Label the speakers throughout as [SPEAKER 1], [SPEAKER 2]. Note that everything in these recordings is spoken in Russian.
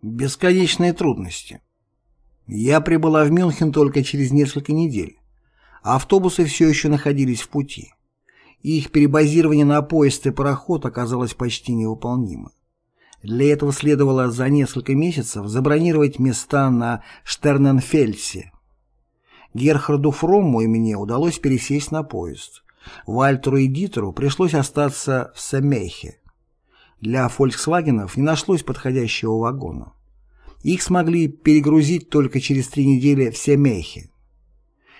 [SPEAKER 1] Бесконечные трудности. Я прибыла в Мюнхен только через несколько недель. Автобусы все еще находились в пути. Их перебазирование на поезд и пароход оказалось почти невыполнимо. Для этого следовало за несколько месяцев забронировать места на Штерненфельсе. Герхарду Фромму и мне удалось пересесть на поезд. Вальтеру и Дитеру пришлось остаться в Семейхе. Для «Фольксвагенов» не нашлось подходящего вагона. Их смогли перегрузить только через три недели в Семейхе.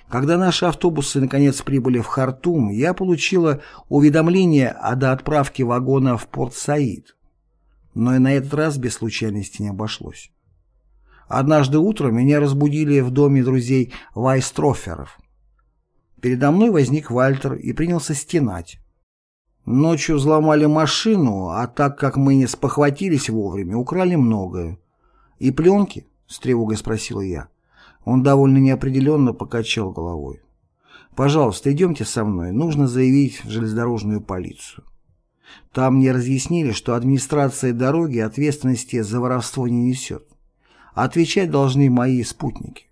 [SPEAKER 1] Когда наши автобусы наконец прибыли в Хартум, я получила уведомление о доотправке вагона в Порт-Саид. Но и на этот раз без случайности не обошлось. Однажды утром меня разбудили в доме друзей Вайстроферов. Передо мной возник Вальтер и принялся стенать. Ночью взломали машину, а так как мы не спохватились вовремя, украли многое. «И пленки?» — с тревогой спросила я. Он довольно неопределенно покачал головой. «Пожалуйста, идемте со мной. Нужно заявить в железнодорожную полицию». Там мне разъяснили, что администрация дороги ответственности за воровство не несет. Отвечать должны мои спутники.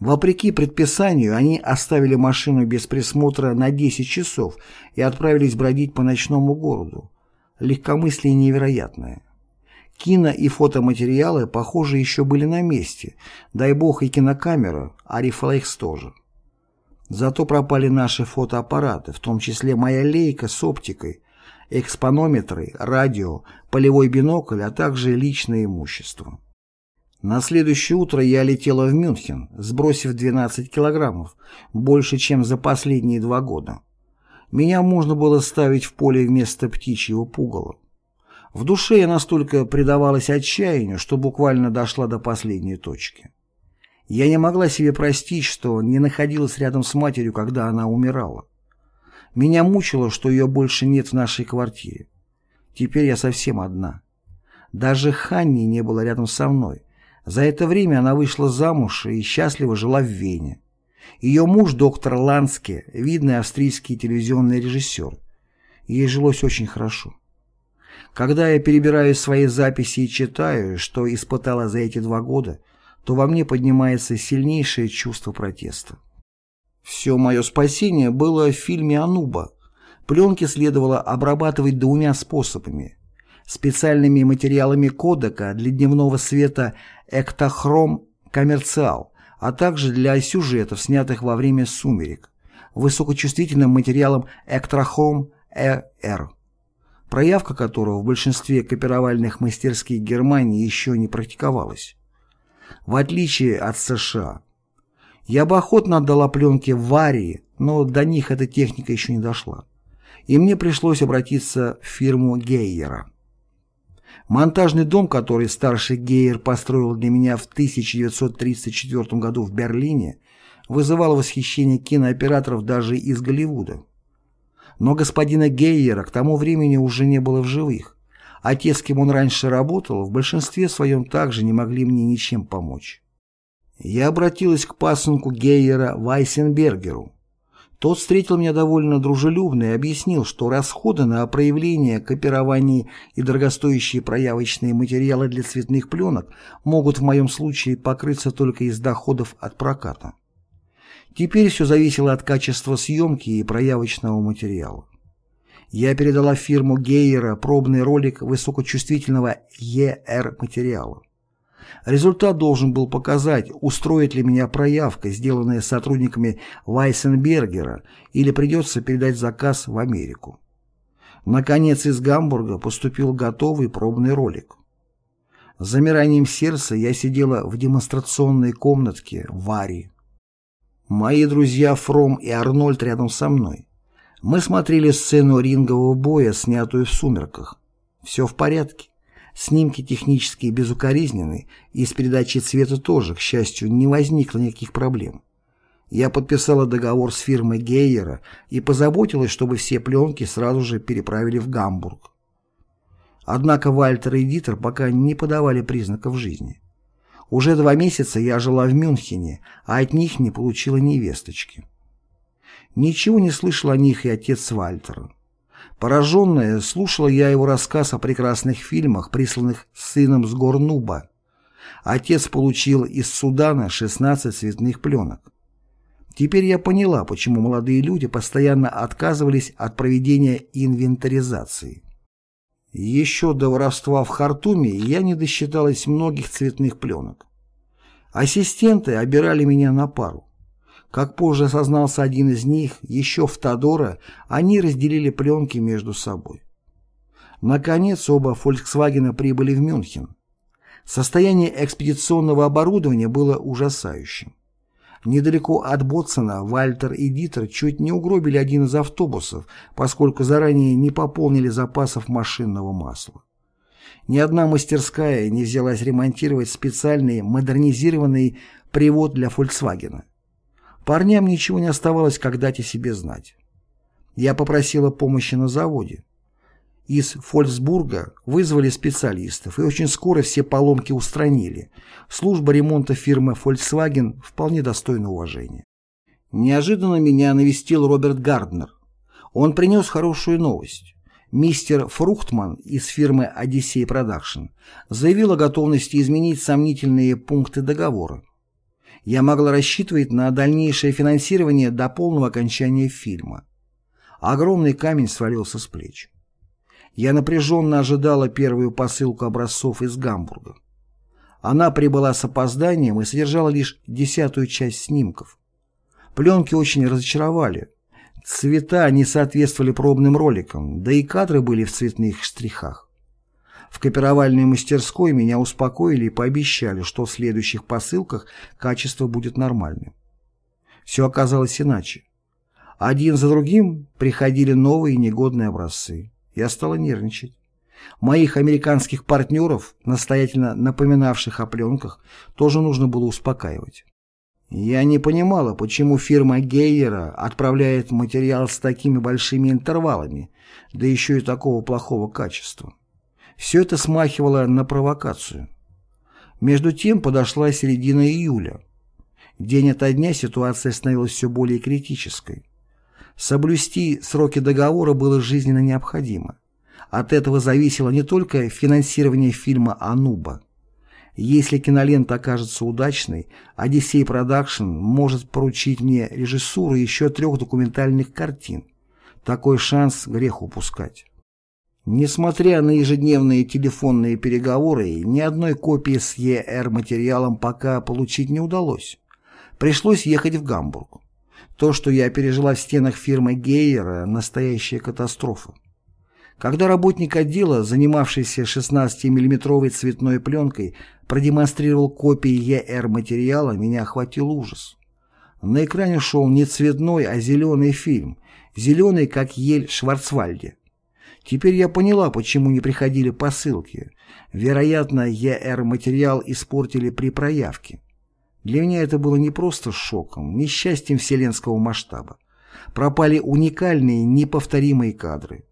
[SPEAKER 1] Вопреки предписанию, они оставили машину без присмотра на 10 часов и отправились бродить по ночному городу. Легкомыслие невероятное. Кино и фотоматериалы, похоже, еще были на месте. Дай бог и кинокамера, а рефлекс тоже. Зато пропали наши фотоаппараты, в том числе моя лейка с оптикой, экспонометры, радио, полевой бинокль, а также личное имущество. На следующее утро я летела в Мюнхен, сбросив 12 килограммов, больше, чем за последние два года. Меня можно было ставить в поле вместо птичьего пугала. В душе я настолько предавалась отчаянию, что буквально дошла до последней точки. Я не могла себе простить, что не находилась рядом с матерью, когда она умирала. Меня мучило, что ее больше нет в нашей квартире. Теперь я совсем одна. Даже Ханни не было рядом со мной, за это время она вышла замуж и счастливо жила в Вене. Ее муж, доктор Лански, видный австрийский телевизионный режиссер. Ей жилось очень хорошо. Когда я перебираю свои записи и читаю, что испытала за эти два года, то во мне поднимается сильнейшее чувство протеста. Все мое спасение было в фильме «Ануба». Пленки следовало обрабатывать двумя способами специальными материалами кодека для дневного света «Эктохром Коммерциал», а также для сюжетов, снятых во время «Сумерек», высокочувствительным материалом «Эктрохром ЭР», проявка которого в большинстве копировальных мастерских Германии еще не практиковалась. В отличие от США. Я бы охотно отдала пленки в Варии, но до них эта техника еще не дошла. И мне пришлось обратиться в фирму Гейера. Монтажный дом, который старший Гейер построил для меня в 1934 году в Берлине, вызывал восхищение кинооператоров даже из Голливуда. Но господина Гейера к тому времени уже не было в живых, а те, с кем он раньше работал, в большинстве своем также не могли мне ничем помочь. Я обратилась к пасынку Гейера Вайсенбергеру, тот встретил меня довольно дружелюбно и объяснил, что расходы на проявление, копирование и дорогостоящие проявочные материалы для цветных пленок могут в моем случае покрыться только из доходов от проката. Теперь все зависело от качества съемки и проявочного материала. Я передала фирму Гейера пробный ролик высокочувствительного ER-материала. Результат должен был показать, устроит ли меня проявка, сделанная сотрудниками Вайсенбергера, или придется передать заказ в Америку. Наконец из Гамбурга поступил готовый пробный ролик. С замиранием сердца я сидела в демонстрационной комнатке в Ари. Мои друзья Фром и Арнольд рядом со мной. Мы смотрели сцену рингового боя, снятую в сумерках. Все в порядке. Снимки технически безукоризненны, и с передачей цвета тоже, к счастью, не возникло никаких проблем. Я подписала договор с фирмой Гейера и позаботилась, чтобы все пленки сразу же переправили в Гамбург. Однако Вальтер и Дитер пока не подавали признаков жизни. Уже два месяца я жила в Мюнхене, а от них не получила невесточки. Ничего не слышал о них и отец Вальтера. Пораженная, слушала я его рассказ о прекрасных фильмах, присланных сыном с гор Нуба, Отец получил из Судана 16 цветных пленок. Теперь я поняла, почему молодые люди постоянно отказывались от проведения инвентаризации. Еще до воровства в Хартуме я не досчиталась многих цветных пленок. Ассистенты обирали меня на пару. Как позже осознался один из них, еще в Тодора они разделили пленки между собой. Наконец, оба «Фольксвагена» прибыли в Мюнхен. Состояние экспедиционного оборудования было ужасающим. Недалеко от Ботсона Вальтер и Дитер чуть не угробили один из автобусов, поскольку заранее не пополнили запасов машинного масла. Ни одна мастерская не взялась ремонтировать специальный модернизированный привод для Volkswagen. Парням ничего не оставалось, как дать о себе знать. Я попросила помощи на заводе. Из Фольцбурга вызвали специалистов, и очень скоро все поломки устранили. Служба ремонта фирмы Volkswagen вполне достойна уважения. Неожиданно меня навестил Роберт Гарднер. Он принес хорошую новость. Мистер Фрухтман из фирмы Odyssey Production заявил о готовности изменить сомнительные пункты договора. Я могла рассчитывать на дальнейшее финансирование до полного окончания фильма. Огромный камень свалился с плеч. Я напряженно ожидала первую посылку образцов из Гамбурга. Она прибыла с опозданием и содержала лишь десятую часть снимков. Пленки очень разочаровали. Цвета не соответствовали пробным роликам, да и кадры были в цветных штрихах. В копировальной мастерской меня успокоили и пообещали, что в следующих посылках качество будет нормальным. Все оказалось иначе. Один за другим приходили новые негодные образцы. Я стала нервничать. Моих американских партнеров, настоятельно напоминавших о пленках, тоже нужно было успокаивать. Я не понимала, почему фирма Гейера отправляет материал с такими большими интервалами, да еще и такого плохого качества. Все это смахивало на провокацию. Между тем подошла середина июля. День ото дня ситуация становилась все более критической. Соблюсти сроки договора было жизненно необходимо. От этого зависело не только финансирование фильма «Ануба». Если кинолента окажется удачной, Odyssey Production может поручить мне режиссуру еще трех документальных картин. Такой шанс грех упускать. Несмотря на ежедневные телефонные переговоры, ни одной копии с ЕР-материалом пока получить не удалось. Пришлось ехать в Гамбург. То, что я пережила в стенах фирмы Гейера – настоящая катастрофа. Когда работник отдела, занимавшийся 16-миллиметровой цветной пленкой, продемонстрировал копии ЕР-материала, меня охватил ужас. На экране шел не цветной, а зеленый фильм, зеленый, как ель Шварцвальде. Теперь я поняла, почему не приходили посылки. Вероятно, ЕР-материал испортили при проявке. Для меня это было не просто шоком, несчастьем вселенского масштаба. Пропали уникальные, неповторимые кадры.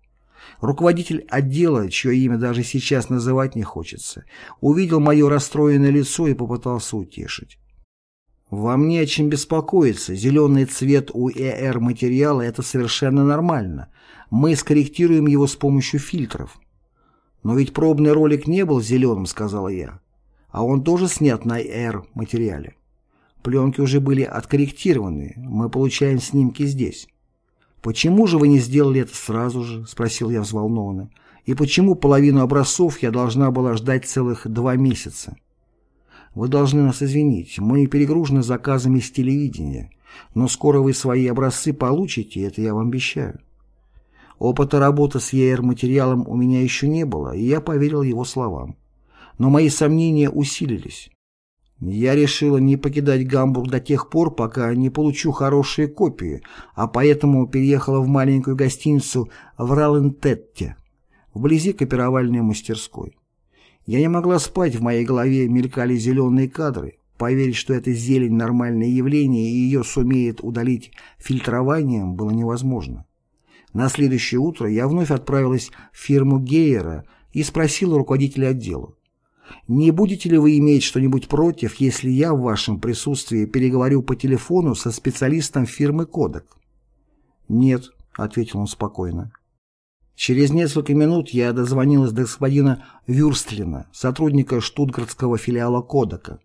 [SPEAKER 1] Руководитель отдела, чье имя даже сейчас называть не хочется, увидел мое расстроенное лицо и попытался утешить. «Вам не о чем беспокоиться. Зеленый цвет у ЭР материала – это совершенно нормально. Мы скорректируем его с помощью фильтров». «Но ведь пробный ролик не был зеленым», – сказала я а он тоже снят на R материале. Пленки уже были откорректированы, мы получаем снимки здесь. «Почему же вы не сделали это сразу же?» – спросил я взволнованно. «И почему половину образцов я должна была ждать целых два месяца?» «Вы должны нас извинить, мы перегружены заказами с телевидения, но скоро вы свои образцы получите, это я вам обещаю». Опыта работы с ER-материалом у меня еще не было, и я поверил его словам но мои сомнения усилились. Я решила не покидать Гамбург до тех пор, пока не получу хорошие копии, а поэтому переехала в маленькую гостиницу в Ралентетте, вблизи копировальной мастерской. Я не могла спать, в моей голове мелькали зеленые кадры. Поверить, что это зелень – нормальное явление, и ее сумеет удалить фильтрованием, было невозможно. На следующее утро я вновь отправилась в фирму Гейера и спросила руководителя отдела. Не будете ли вы иметь что-нибудь против, если я в вашем присутствии переговорю по телефону со специалистом фирмы «Кодек»? «Нет», — ответил он спокойно. Через несколько минут я дозвонилась до господина Вюрстлина, сотрудника штутгартского филиала Кодека.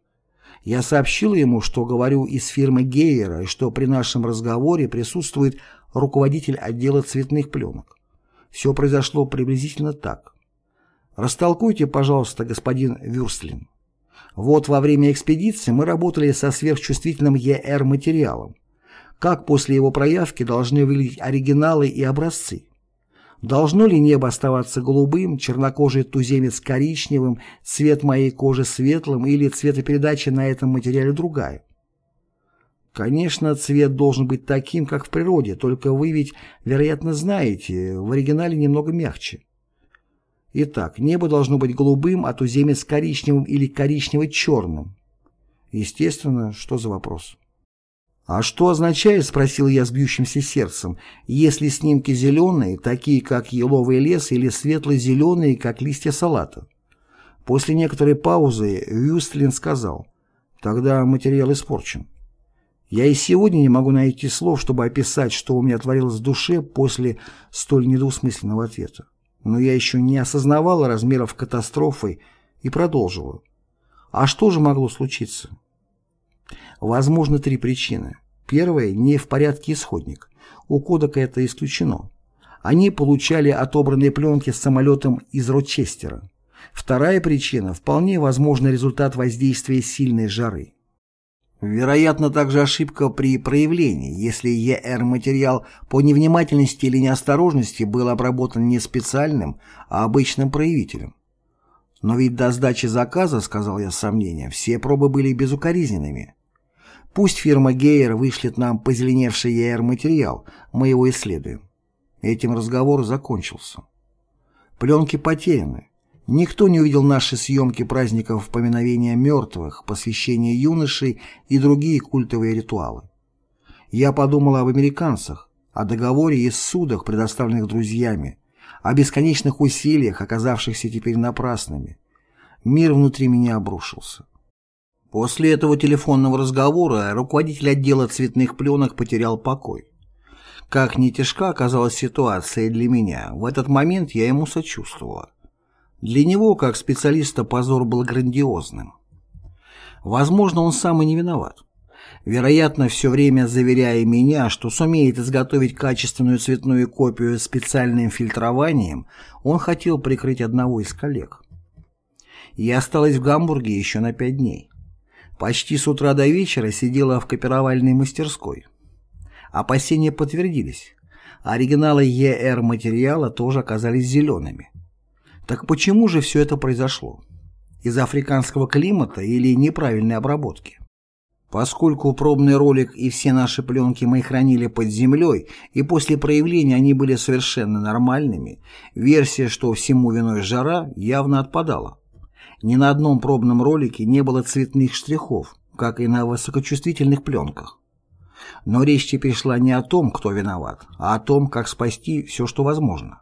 [SPEAKER 1] Я сообщила ему, что говорю из фирмы Гейера и что при нашем разговоре присутствует руководитель отдела цветных пленок. Все произошло приблизительно так. Растолкуйте, пожалуйста, господин Вюрстлин. Вот во время экспедиции мы работали со сверхчувствительным ЕР-материалом. Как после его проявки должны выглядеть оригиналы и образцы? Должно ли небо оставаться голубым, чернокожий туземец коричневым, цвет моей кожи светлым или цветопередача на этом материале другая? Конечно, цвет должен быть таким, как в природе, только вы ведь, вероятно, знаете, в оригинале немного мягче. Итак, небо должно быть голубым, а туземец коричневым или коричнево-черным. Естественно, что за вопрос? «А что означает, — спросил я с бьющимся сердцем, — если снимки зеленые, такие как еловый лес, или светло-зеленые, как листья салата?» После некоторой паузы Вюстлин сказал, «Тогда материал испорчен». Я и сегодня не могу найти слов, чтобы описать, что у меня творилось в душе после столь недвусмысленного ответа. Но я еще не осознавала размеров катастрофы и продолжила. А что же могло случиться? Возможно, три причины. Первая – не в порядке исходник. У Кодека это исключено. Они получали отобранные пленки с самолетом из Рочестера. Вторая причина – вполне возможный результат воздействия сильной жары. Вероятно, также ошибка при проявлении, если ЕР-материал по невнимательности или неосторожности был обработан не специальным, а обычным проявителем. Но ведь до сдачи заказа, сказал я с сомнением, все пробы были безукоризненными. Пусть фирма Гейер вышлет нам позеленевший ЕР-материал, мы его исследуем. Этим разговор закончился. Пленки потеряны. Никто не увидел наши съемки праздников поминовения мертвых, посвящения юношей и другие культовые ритуалы. Я подумал об американцах, о договоре и судах, предоставленных друзьями, о бесконечных усилиях, оказавшихся теперь напрасными. Мир внутри меня обрушился. После этого телефонного разговора руководитель отдела цветных пленок потерял покой. Как не тяжка оказалась ситуация для меня, в этот момент я ему сочувствовала. Для него, как специалиста, позор был грандиозным. Возможно, он сам и не виноват. Вероятно, все время заверяя меня, что сумеет изготовить качественную цветную копию специальным фильтрованием, он хотел прикрыть одного из коллег. Я осталась в Гамбурге еще на пять дней. Почти с утра до вечера сидела в копировальной мастерской. Опасения подтвердились. Оригиналы ЕР материала тоже оказались зелеными. Так почему же все это произошло? Из африканского климата или неправильной обработки? Поскольку пробный ролик и все наши пленки мы хранили под землей, и после проявления они были совершенно нормальными, версия, что всему виной жара, явно отпадала. Ни на одном пробном ролике не было цветных штрихов, как и на высокочувствительных пленках. Но речь теперь шла не о том, кто виноват, а о том, как спасти все, что возможно.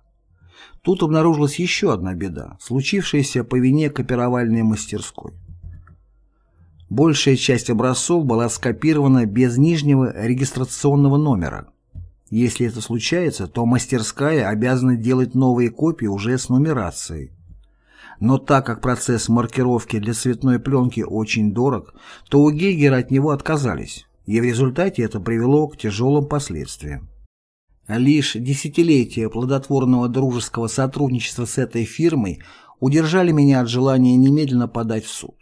[SPEAKER 1] Тут обнаружилась еще одна беда, случившаяся по вине копировальной мастерской. Большая часть образцов была скопирована без нижнего регистрационного номера. Если это случается, то мастерская обязана делать новые копии уже с нумерацией. Но так как процесс маркировки для цветной пленки очень дорог, то у Гейгера от него отказались, и в результате это привело к тяжелым последствиям. Лишь десятилетия плодотворного дружеского сотрудничества с этой фирмой удержали меня от желания немедленно подать в суд.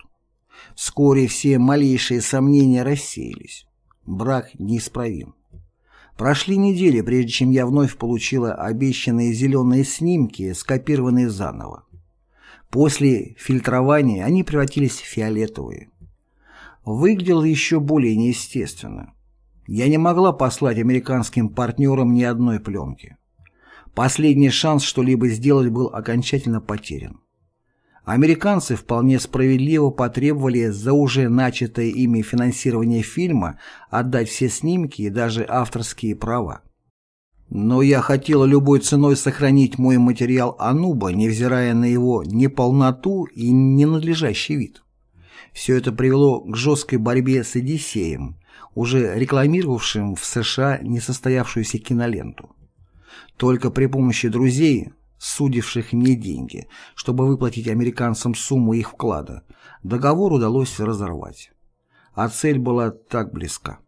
[SPEAKER 1] Вскоре все малейшие сомнения рассеялись. Брак неисправим. Прошли недели, прежде чем я вновь получила обещанные зеленые снимки, скопированные заново. После фильтрования они превратились в фиолетовые. Выглядело еще более неестественно. Я не могла послать американским партнерам ни одной пленки. Последний шанс что-либо сделать был окончательно потерян. Американцы вполне справедливо потребовали за уже начатое ими финансирование фильма отдать все снимки и даже авторские права. Но я хотела любой ценой сохранить мой материал Ануба, невзирая на его неполноту и ненадлежащий вид. Все это привело к жесткой борьбе с Одиссеем, уже рекламировавшим в США несостоявшуюся киноленту. Только при помощи друзей, судивших мне деньги, чтобы выплатить американцам сумму их вклада, договор удалось разорвать. А цель была так близка.